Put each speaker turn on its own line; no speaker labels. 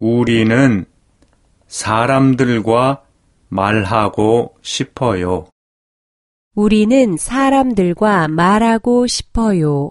우리는 사람들과 말하고 싶어요.
우리는 사람들과 말하고 싶어요.